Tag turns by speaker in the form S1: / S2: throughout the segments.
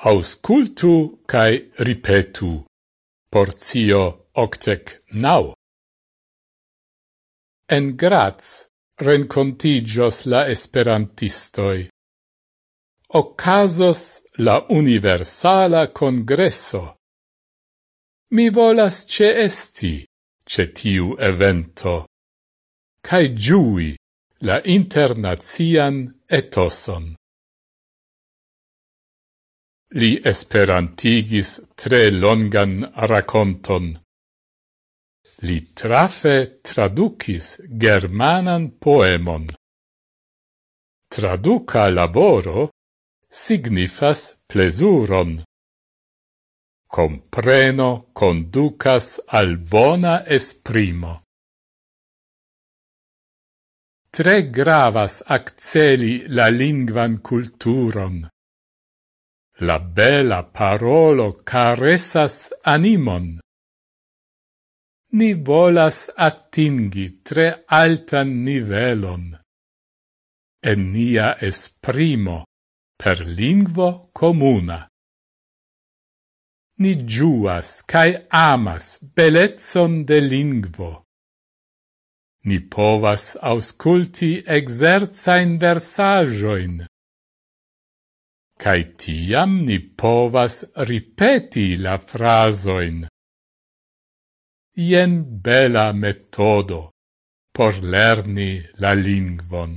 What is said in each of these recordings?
S1: Auscultu cae ripetu. Porzio octec nau. En Graz rencontigios la esperantistoi. Ocasos la universala congresso. Mi volas ce esti, ce tiu evento, cae giui la internazian etoson. Li esperantigis tre longan raconton. Li trafe tradukis germanan poemon. Traduca laboro signifas plesuron. Compreno conducas al bona esprimo tre gravas acceli la lingvan culturon. La bella parolo caressas animon. Ni volas attingi tre altan nivelon. En nia esprimo per lingvo comuna. Ni giuas cae amas belezzon de lingvo. Ni povas ausculti exerzain versajoin cae tiam ni povas ripeti la frasoin. Ien bela metodo por lerni la lingvon.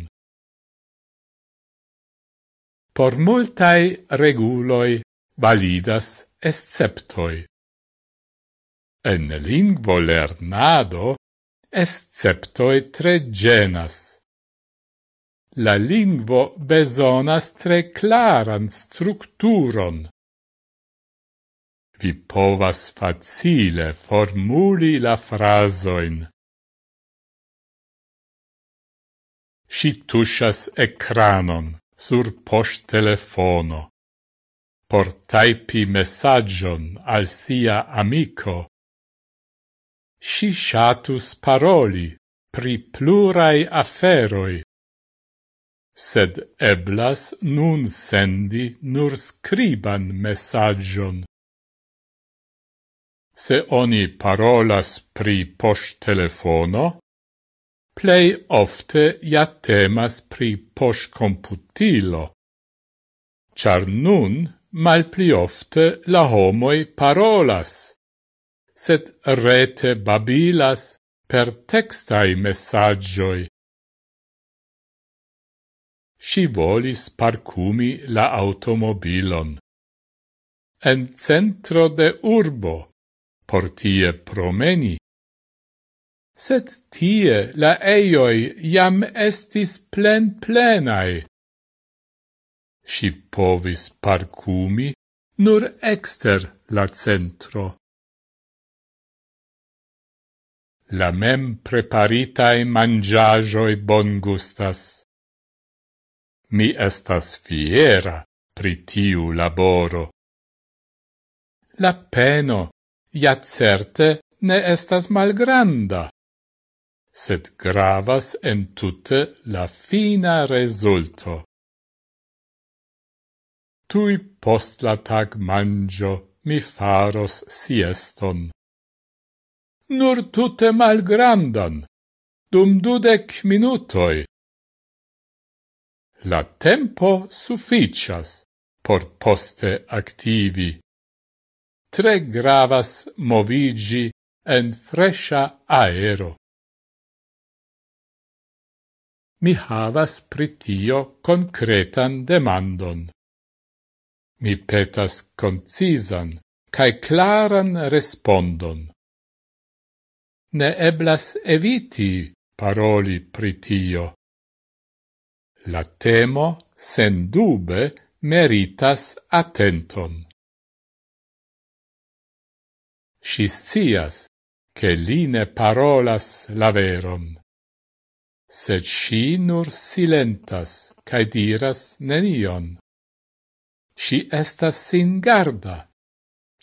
S1: Por multae reguloi validas esceptoi. En lingvo lernado esceptoi tre genas la lingvo besonas tre claran structuron. Vi povas facile formuli la frasoin. Si tushas ecranon sur post telefono por taipi messaggion al sia amico. Si shatus paroli pri plurai aferoi sed eblas nun sendi nur scriban messagion. Se oni parolas pri poŝtelefono, plej ofte ja temas pri poŝkomputilo, ĉar nun malpli ofte la homoj parolas, sed rete babilas per textai messagioi Si volis parcumi la automobilon. En centro de urbo, por tie promeni. Sed tie la eioi jam estis plen plenai. Si povis parcumi nur exter la centro. La mem preparitae mangiagioi bon gustas. Mi estas fiera pri tiu laboro. La peno ja certe ne estas malgranda, sed gravas entute la fina resulto. Tui post la tag mangio mi faros sieston. Nur tute malgrandan, dum dudec minutoi, la tempo sufficias por poste activi. Tre gravas movigi en fresha aero. Mi havas pritio concretan demandon. Mi petas concisan cae claran respondon. Ne eblas eviti paroli pritio La temo sendube meritas attenton. Si scias che li ne parolas la veron, sed si nur silentas cae diras nenion. Si estas singarda,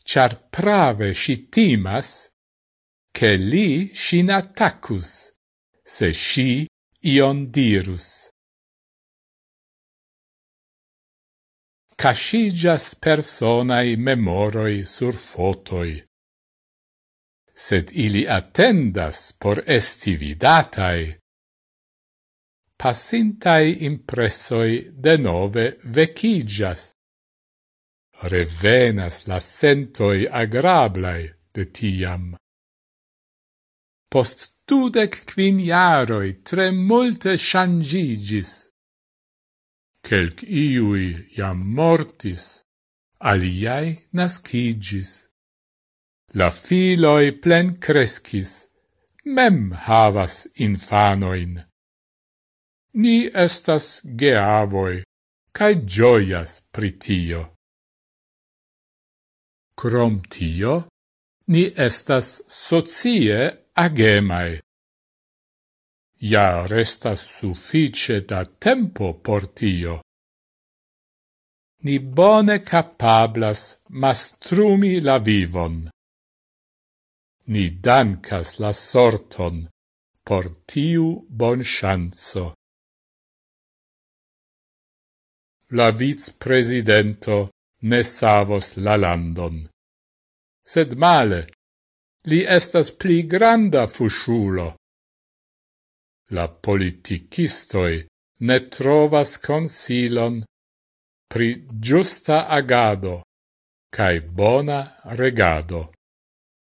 S1: char prave si timas che li sin attacus, se si ion dirus. cascigas personai memoroi sur fotoi. Sed ili attendas por esti vidatai. Passintai impressoi de nove vecigas. Revenas la sentoi agrablai de tiam. Post dudec quin jaroi tre multe changigis. Quelc iui jam mortis, aliai nascigis. La filoi plen crescis, mem havas infanoin. Ni estas geavoi, cae gioias pritio. Crom tio, ni estas socie agemae. Ja restas suffice da tempo por tio. Ni bone capablas mastrumi la vivon. Ni dankas la sorton por tiu bon chanzo. La vice presidento ne savos la landon. Sed male, li estas pli granda fusciulo la politicistoi ne trovas consilon pri giusta agado cae bona regado.